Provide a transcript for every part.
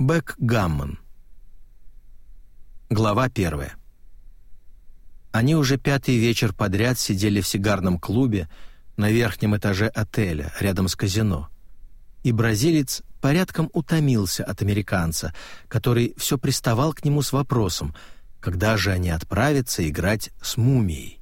Бэкгаммон. Глава первая. Они уже пятый вечер подряд сидели в сигарном клубе на верхнем этаже отеля, рядом с казино. И бразилец порядком утомился от американца, который все приставал к нему с вопросом, когда же они отправятся играть с мумией.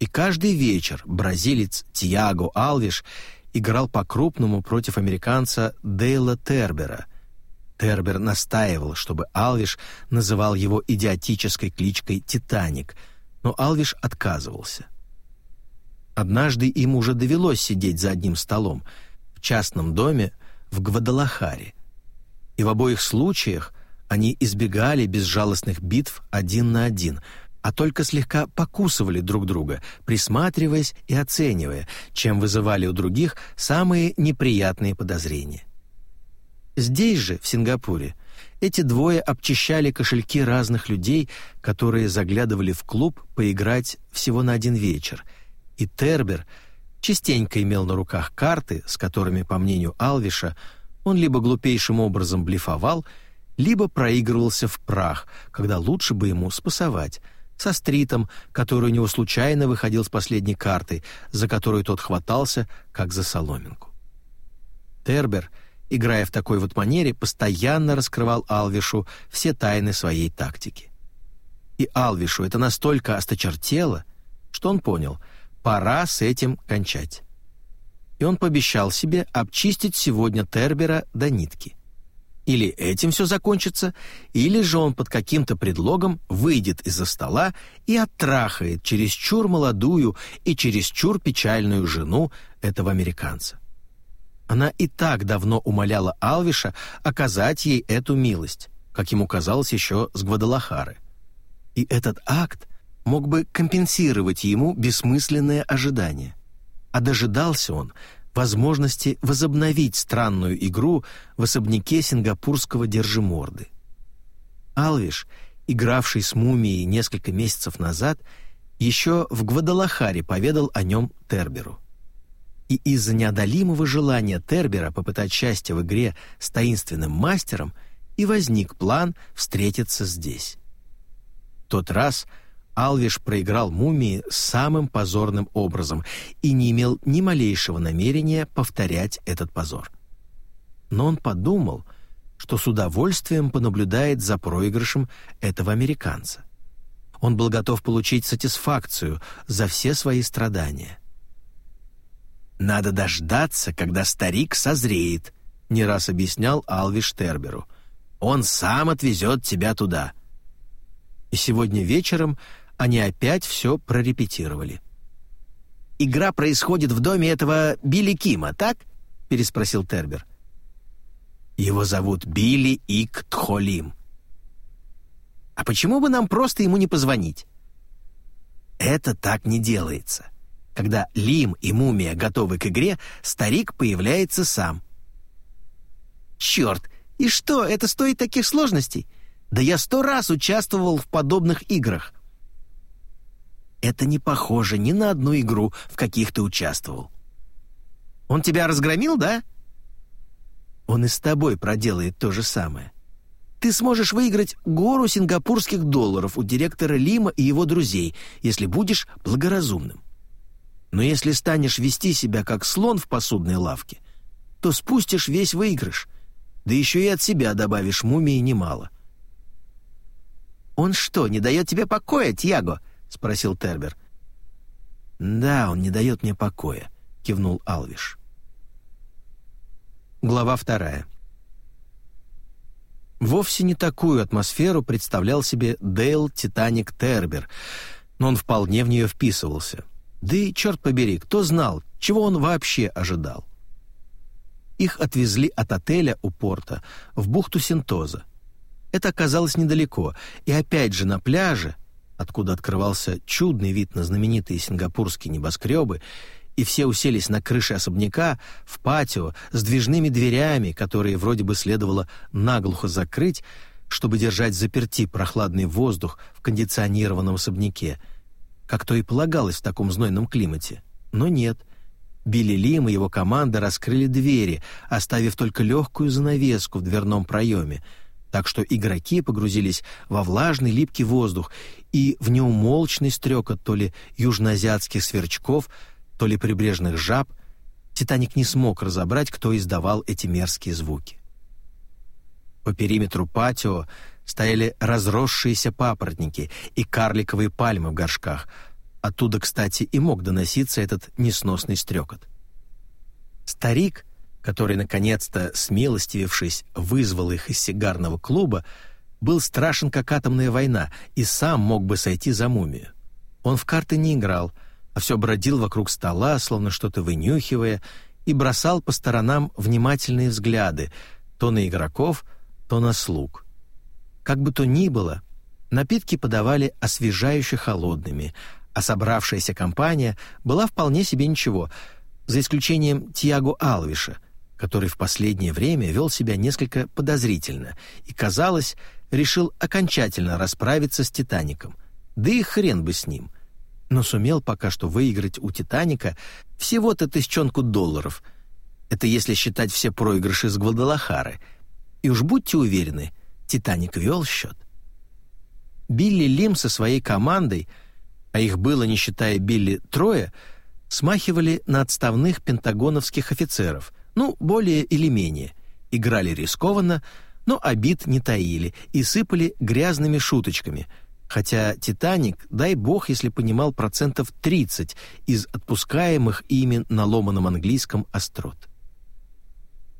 И каждый вечер бразилец Тиаго Алвиш играл по-крупному против американца Дейла Тербера — Тербер настаивал, чтобы Алвиш называл его идиотической кличкой «Титаник», но Алвиш отказывался. Однажды им уже довелось сидеть за одним столом в частном доме в Гвадалахаре. И в обоих случаях они избегали безжалостных битв один на один, а только слегка покусывали друг друга, присматриваясь и оценивая, чем вызывали у других самые неприятные подозрения. Здесь же, в Сингапуре, эти двое обчищали кошельки разных людей, которые заглядывали в клуб поиграть всего на один вечер. И Тербер частенько имел на руках карты, с которыми, по мнению Алвиша, он либо глупейшим образом блефовал, либо проигрывался в прах, когда лучше бы ему спасовать, со стритом, который у него случайно выходил с последней картой, за которую тот хватался, как за соломинку. Тербер — играя в такой вот манере, постоянно раскрывал Алвишу все тайны своей тактики. И Алвишу это настолько осточертело, что он понял, пора с этим кончать. И он пообещал себе обчистить сегодня Тербера до нитки. Или этим все закончится, или же он под каким-то предлогом выйдет из-за стола и оттрахает чересчур молодую и чересчур печальную жену этого американца. Она и так давно умоляла Алвиша оказать ей эту милость, как ему казалось еще с Гвадалахары. И этот акт мог бы компенсировать ему бессмысленное ожидание. А дожидался он возможности возобновить странную игру в особняке сингапурского держиморды. Алвиш, игравший с мумией несколько месяцев назад, еще в Гвадалахаре поведал о нем Терберу и из-за неодолимого желания Тербера попытать счастье в игре с таинственным мастером и возник план встретиться здесь. Тот раз Алвиш проиграл мумии самым позорным образом и не имел ни малейшего намерения повторять этот позор. Но он подумал, что с удовольствием понаблюдает за проигрышем этого американца. Он был готов получить сатисфакцию за все свои страдания — «Надо дождаться, когда старик созреет», — не раз объяснял Алви Штерберу. «Он сам отвезет тебя туда». И сегодня вечером они опять все прорепетировали. «Игра происходит в доме этого Билли Кима, так?» — переспросил Тербер. «Его зовут Билли Иктхолим». «А почему бы нам просто ему не позвонить?» «Это так не делается. Когда Лим и Мумия готовы к игре, старик появляется сам. «Черт! И что, это стоит таких сложностей? Да я сто раз участвовал в подобных играх». «Это не похоже ни на одну игру, в каких ты участвовал». «Он тебя разгромил, да?» «Он и с тобой проделает то же самое. Ты сможешь выиграть гору сингапурских долларов у директора Лима и его друзей, если будешь благоразумным. Но если станешь вести себя как слон в посудной лавке, то спустишь весь выигрыш, да еще и от себя добавишь мумии немало. «Он что, не дает тебе покоя, Тьяго?» — спросил Тербер. «Да, он не дает мне покоя», — кивнул Алвиш. Глава вторая. Вовсе не такую атмосферу представлял себе Дейл Титаник Тербер, но он вполне в нее вписывался — да и, черт побери, кто знал, чего он вообще ожидал? Их отвезли от отеля у порта в бухту Синтоза. Это оказалось недалеко, и опять же на пляже, откуда открывался чудный вид на знаменитые сингапурские небоскребы, и все уселись на крыше особняка, в патио, с движными дверями, которые вроде бы следовало наглухо закрыть, чтобы держать заперти прохладный воздух в кондиционированном особняке — как то и полагалось в таком знойном климате. Но нет. Билли Лим и его команда раскрыли двери, оставив только легкую занавеску в дверном проеме, так что игроки погрузились во влажный липкий воздух и в неумолчный стрекот то ли южноазиатских сверчков, то ли прибрежных жаб. «Титаник» не смог разобрать, кто издавал эти мерзкие звуки. По периметру патио стояли разросшиеся папоротники и карликовые пальмы в горшках — Оттуда, кстати, и мог доноситься этот несносный стрекот. Старик, который, наконец-то, смилостивившись, вызвал их из сигарного клуба, был страшен, как атомная война, и сам мог бы сойти за мумию. Он в карты не играл, а все бродил вокруг стола, словно что-то вынюхивая, и бросал по сторонам внимательные взгляды, то на игроков, то на слуг. Как бы то ни было, напитки подавали освежающе холодными, а собравшаяся компания была вполне себе ничего, за исключением Тиаго Алвиша, который в последнее время вел себя несколько подозрительно и, казалось, решил окончательно расправиться с «Титаником». Да и хрен бы с ним. Но сумел пока что выиграть у «Титаника» всего-то тысячонку долларов. Это если считать все проигрыши с Гвадалахары. И уж будьте уверены, «Титаник» вел счет. Билли Лим со своей командой — а их было, не считая Билли, трое, смахивали на отставных пентагоновских офицеров, ну, более или менее, играли рискованно, но обид не таили и сыпали грязными шуточками, хотя «Титаник», дай бог, если понимал процентов 30 из отпускаемых ими на ломаном английском острот.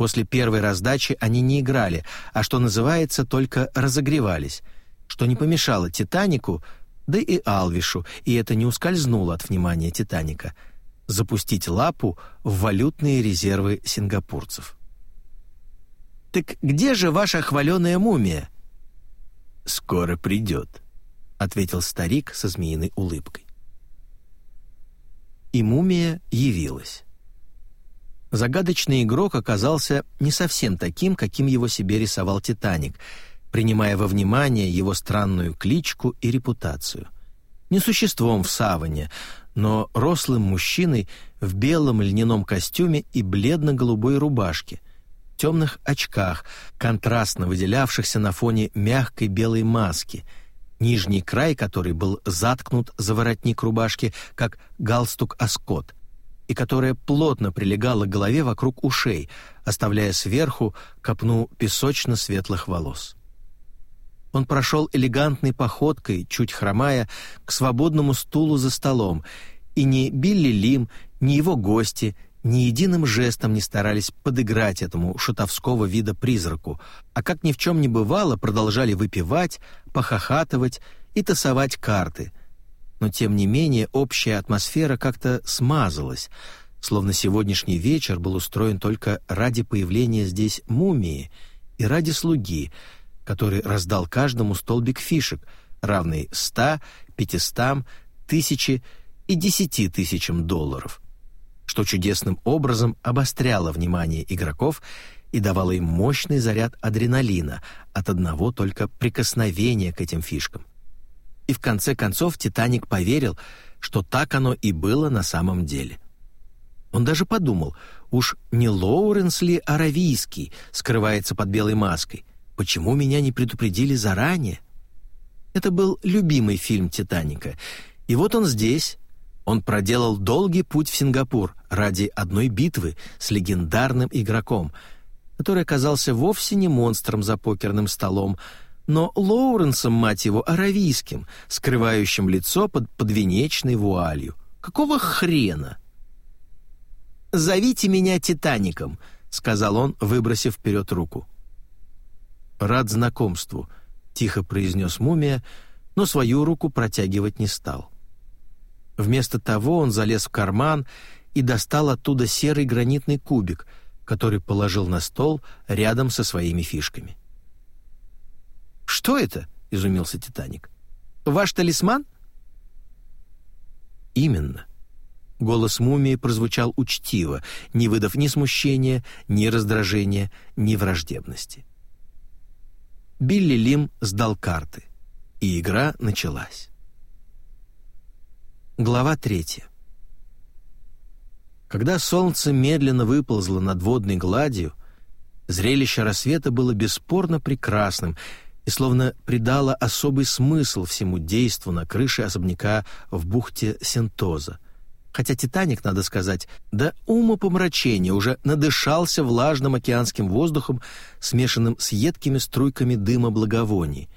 После первой раздачи они не играли, а, что называется, только разогревались, что не помешало «Титанику» да и Алвишу, и это не ускользнуло от внимания «Титаника», запустить лапу в валютные резервы сингапурцев. «Так где же ваша хваленая мумия?» «Скоро придет», — ответил старик со змеиной улыбкой. И мумия явилась. Загадочный игрок оказался не совсем таким, каким его себе рисовал «Титаник», принимая во внимание его странную кличку и репутацию. Не существом в саване, но рослым мужчиной в белом льняном костюме и бледно-голубой рубашке, темных очках, контрастно выделявшихся на фоне мягкой белой маски, нижний край которой был заткнут за воротник рубашки, как галстук-оскот, и которая плотно прилегала к голове вокруг ушей, оставляя сверху копну песочно-светлых волос. Он прошел элегантной походкой, чуть хромая, к свободному стулу за столом, и ни Билли Лим, ни его гости ни единым жестом не старались подыграть этому шутовского вида призраку, а как ни в чем не бывало, продолжали выпивать, похохатывать и тасовать карты. Но тем не менее общая атмосфера как-то смазалась, словно сегодняшний вечер был устроен только ради появления здесь мумии и ради слуги — который раздал каждому столбик фишек, равный 100, 500, тысячи и десяти тысячам долларов, что чудесным образом обостряло внимание игроков и давало им мощный заряд адреналина от одного только прикосновения к этим фишкам. И в конце концов «Титаник» поверил, что так оно и было на самом деле. Он даже подумал, уж не Лоуренс ли Аравийский скрывается под белой маской, Почему меня не предупредили заранее? Это был любимый фильм «Титаника». И вот он здесь. Он проделал долгий путь в Сингапур ради одной битвы с легендарным игроком, который оказался вовсе не монстром за покерным столом, но Лоуренсом, мать его, аравийским, скрывающим лицо под подвенечной вуалью. Какого хрена? «Зовите меня Титаником», — сказал он, выбросив вперед руку. «Рад знакомству», — тихо произнес мумия, но свою руку протягивать не стал. Вместо того он залез в карман и достал оттуда серый гранитный кубик, который положил на стол рядом со своими фишками. «Что это?» — изумился «Титаник». «Ваш талисман?» «Именно». Голос мумии прозвучал учтиво, не выдав ни смущения, ни раздражения, ни враждебности. Билли Лим сдал карты, и игра началась. Глава третья. Когда солнце медленно выползло над водной гладью, зрелище рассвета было бесспорно прекрасным и словно придало особый смысл всему действу на крыше особняка в бухте Сентоза. Хотя «Титаник», надо сказать, до ума помрачения уже надышался влажным океанским воздухом, смешанным с едкими струйками дыма благовоний.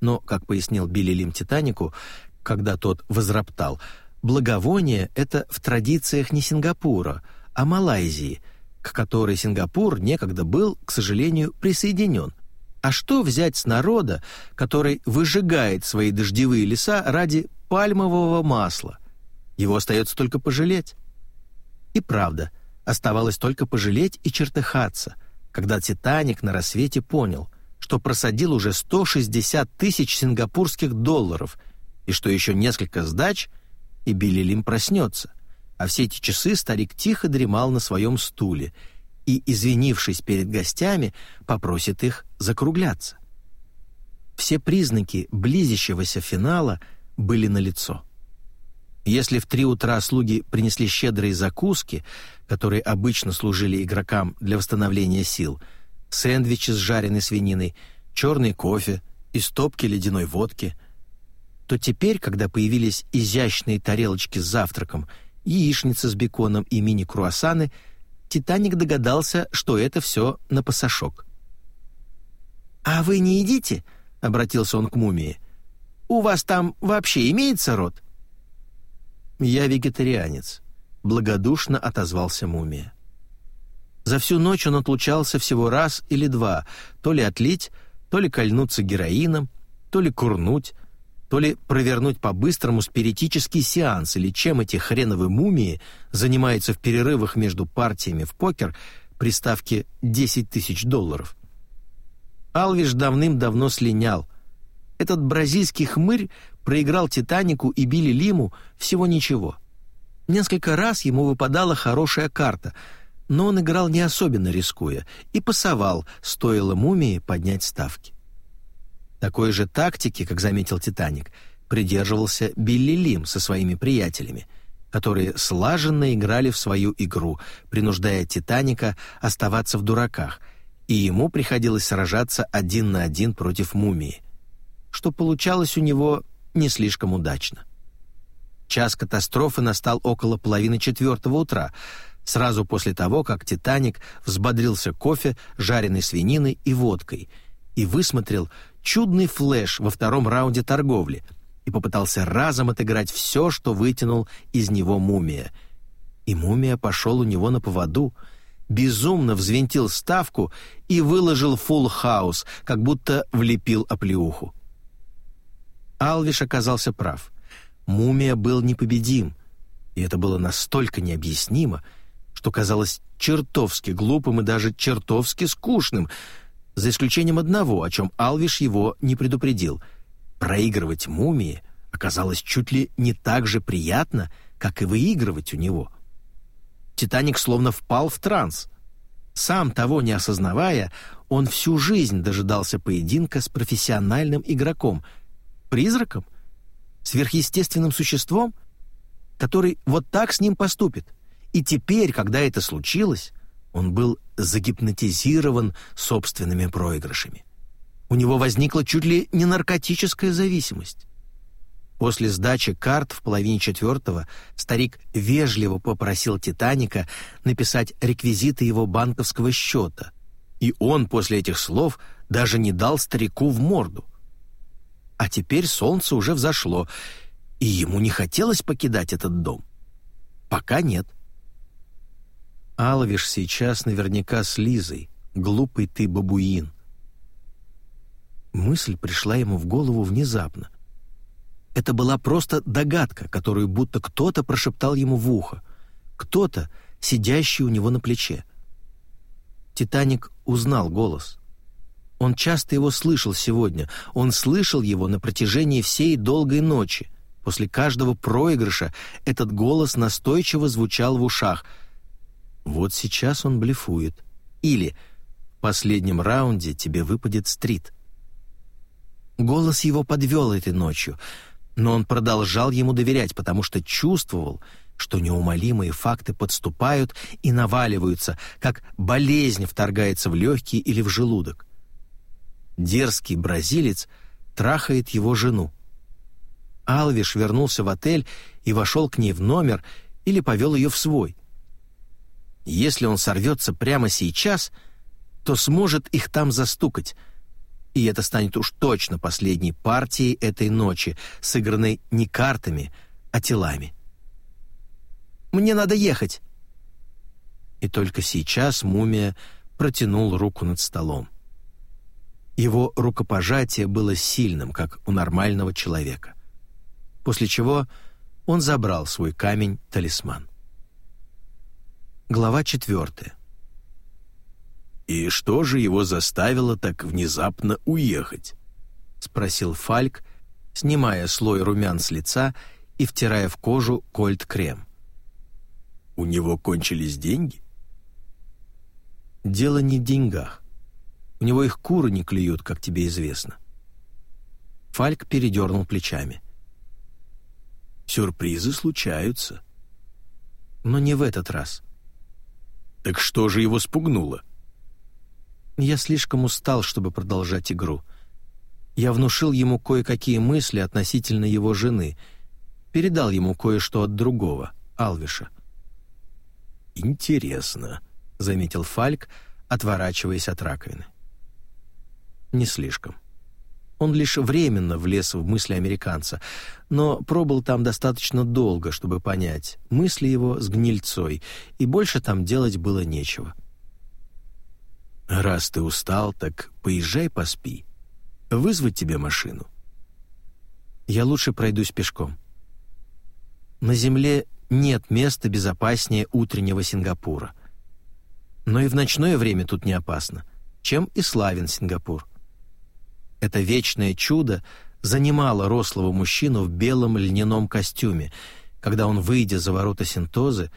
Но, как пояснил Билли Лим «Титанику», когда тот возроптал, благовоние — это в традициях не Сингапура, а Малайзии, к которой Сингапур некогда был, к сожалению, присоединен. А что взять с народа, который выжигает свои дождевые леса ради пальмового масла? Его остается только пожалеть. И правда, оставалось только пожалеть и чертыхаться, когда «Титаник» на рассвете понял, что просадил уже 160 тысяч сингапурских долларов и что еще несколько сдач, и Билли Лим проснется. А все эти часы старик тихо дремал на своем стуле и, извинившись перед гостями, попросит их закругляться. Все признаки близящегося финала были налицо. Если в три утра слуги принесли щедрые закуски, которые обычно служили игрокам для восстановления сил, сэндвичи с жареной свининой, черный кофе и стопки ледяной водки, то теперь, когда появились изящные тарелочки с завтраком, яичница с беконом и мини-круассаны, Титаник догадался, что это все на пасашок. «А вы не едите?» — обратился он к мумии. «У вас там вообще имеется рот?» «Я вегетарианец», — благодушно отозвался мумия. За всю ночь он отлучался всего раз или два, то ли отлить, то ли кольнуться героином, то ли курнуть, то ли провернуть по-быстрому спиритический сеанс, или чем эти хреновые мумии занимаются в перерывах между партиями в покер при ставке 10 тысяч долларов. Алвиш давным-давно слинял. Этот бразильский хмырь проиграл «Титанику» и Билли Лиму всего ничего. Несколько раз ему выпадала хорошая карта, но он играл не особенно рискуя и пасовал, стоило мумии поднять ставки. Такой же тактики, как заметил «Титаник», придерживался Билли Лим со своими приятелями, которые слаженно играли в свою игру, принуждая «Титаника» оставаться в дураках, и ему приходилось сражаться один на один против мумии, что получалось у него не слишком удачно. Час катастрофы настал около половины четвертого утра, сразу после того, как «Титаник» взбодрился кофе, жареной свининой и водкой и высмотрел чудный флеш во втором раунде торговли и попытался разом отыграть все, что вытянул из него мумия. И мумия пошел у него на поводу, безумно взвинтил ставку и выложил фулл хаус, как будто влепил оплеуху. Алвиш оказался прав. Мумия был непобедим, и это было настолько необъяснимо, что казалось чертовски глупым и даже чертовски скучным, за исключением одного, о чем Алвиш его не предупредил. Проигрывать мумии оказалось чуть ли не так же приятно, как и выигрывать у него. «Титаник» словно впал в транс. Сам того не осознавая, он всю жизнь дожидался поединка с профессиональным игроком — Призраком? Сверхъестественным существом? Который вот так с ним поступит. И теперь, когда это случилось, он был загипнотизирован собственными проигрышами. У него возникла чуть ли не наркотическая зависимость. После сдачи карт в половине четвертого старик вежливо попросил «Титаника» написать реквизиты его банковского счета, и он после этих слов даже не дал старику в морду. А теперь солнце уже взошло, и ему не хотелось покидать этот дом. Пока нет. Алвиш сейчас наверняка с Лизой. Глупый ты бабуин. Мысль пришла ему в голову внезапно. Это была просто догадка, которую будто кто-то прошептал ему в ухо. Кто-то, сидящий у него на плече. Титаник узнал голос. Он часто его слышал сегодня. Он слышал его на протяжении всей долгой ночи. После каждого проигрыша этот голос настойчиво звучал в ушах. Вот сейчас он блефует. Или в последнем раунде тебе выпадет стрит. Голос его подвел этой ночью, но он продолжал ему доверять, потому что чувствовал, что неумолимые факты подступают и наваливаются, как болезнь вторгается в легкие или в желудок. Дерзкий бразилец трахает его жену. Алвиш вернулся в отель и вошел к ней в номер или повел ее в свой. Если он сорвется прямо сейчас, то сможет их там застукать, и это станет уж точно последней партией этой ночи, сыгранной не картами, а телами. Мне надо ехать!» И только сейчас мумия протянул руку над столом. Его рукопожатие было сильным, как у нормального человека. После чего он забрал свой камень-талисман. Глава четвертая. «И что же его заставило так внезапно уехать?» — спросил Фальк, снимая слой румян с лица и втирая в кожу кольт-крем. У него кончились деньги? Дело не в деньгах. У него их куры не клюют, как тебе известно. Фальк передернул плечами. Сюрпризы случаются. Но не в этот раз. Так что же его спугнуло? Я слишком устал, чтобы продолжать игру. Я внушил ему кое-какие мысли относительно его жены, передал ему кое-что от другого, Алвиша. «Интересно», — заметил Фальк, отворачиваясь от раковины. «Не слишком. Он лишь временно влез в мысли американца, но пробыл там достаточно долго, чтобы понять, мысли его с гнильцой, и больше там делать было нечего». «Раз ты устал, так поезжай поспи. Вызвать тебе машину?» «Я лучше пройдусь пешком». На земле нет места безопаснее утреннего Сингапура. Но и в ночное время тут не опасно, чем и славен Сингапур. Это вечное чудо занимало рослого мужчину в белом льняном костюме, когда он, выйдя за ворота Синтозы,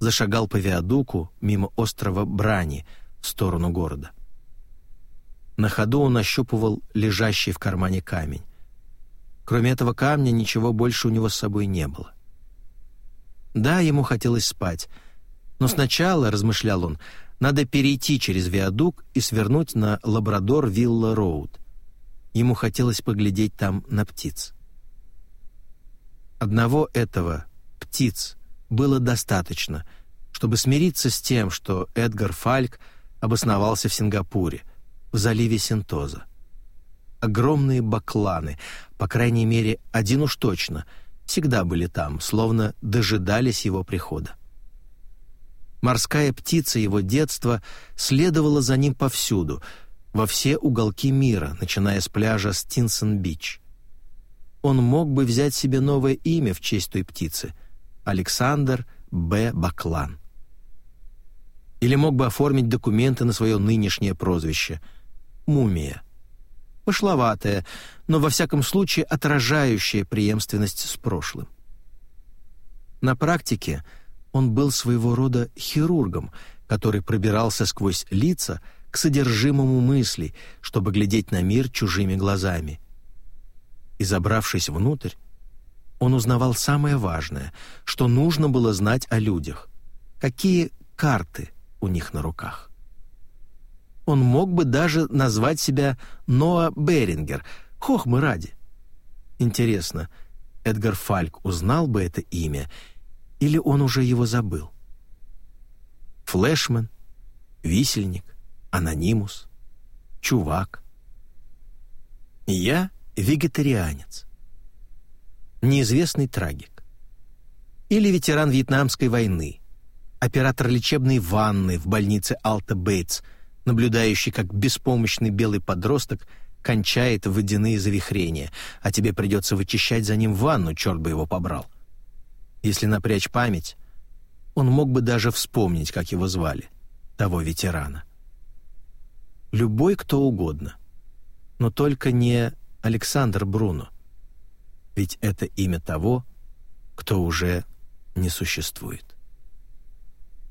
зашагал по виадуку мимо острова Брани в сторону города. На ходу он ощупывал лежащий в кармане камень. Кроме этого камня ничего больше у него с собой не было. Да, ему хотелось спать. Но сначала, размышлял он, надо перейти через виадук и свернуть на Лабрадор-Вилла-Роуд. Ему хотелось поглядеть там на птиц. Одного этого, птиц, было достаточно, чтобы смириться с тем, что Эдгар Фальк обосновался в Сингапуре, в заливе Синтоза. Огромные бакланы, по крайней мере, один уж точно — всегда были там, словно дожидались его прихода. Морская птица его детства следовала за ним повсюду, во все уголки мира, начиная с пляжа Стинсон-Бич. Он мог бы взять себе новое имя в честь той птицы — Александр Б. Баклан. Или мог бы оформить документы на свое нынешнее прозвище — Мумия — пошловатая, но во всяком случае отражающая преемственность с прошлым. На практике он был своего рода хирургом, который пробирался сквозь лица содержимому мыслей, чтобы глядеть на мир чужими глазами. И забравшись внутрь, он узнавал самое важное, что нужно было знать о людях, какие карты у них на руках он мог бы даже назвать себя Ноа Берингер, хохмы ради. Интересно, Эдгар Фальк узнал бы это имя, или он уже его забыл? Флешмен, висельник, анонимус, чувак. Я вегетарианец. Неизвестный трагик. Или ветеран Вьетнамской войны, оператор лечебной ванны в больнице Алта Бейтс – наблюдающий, как беспомощный белый подросток кончает водяные завихрения, а тебе придется вычищать за ним ванну, черт бы его побрал. Если напрячь память, он мог бы даже вспомнить, как его звали, того ветерана. Любой кто угодно, но только не Александр Бруно, ведь это имя того, кто уже не существует.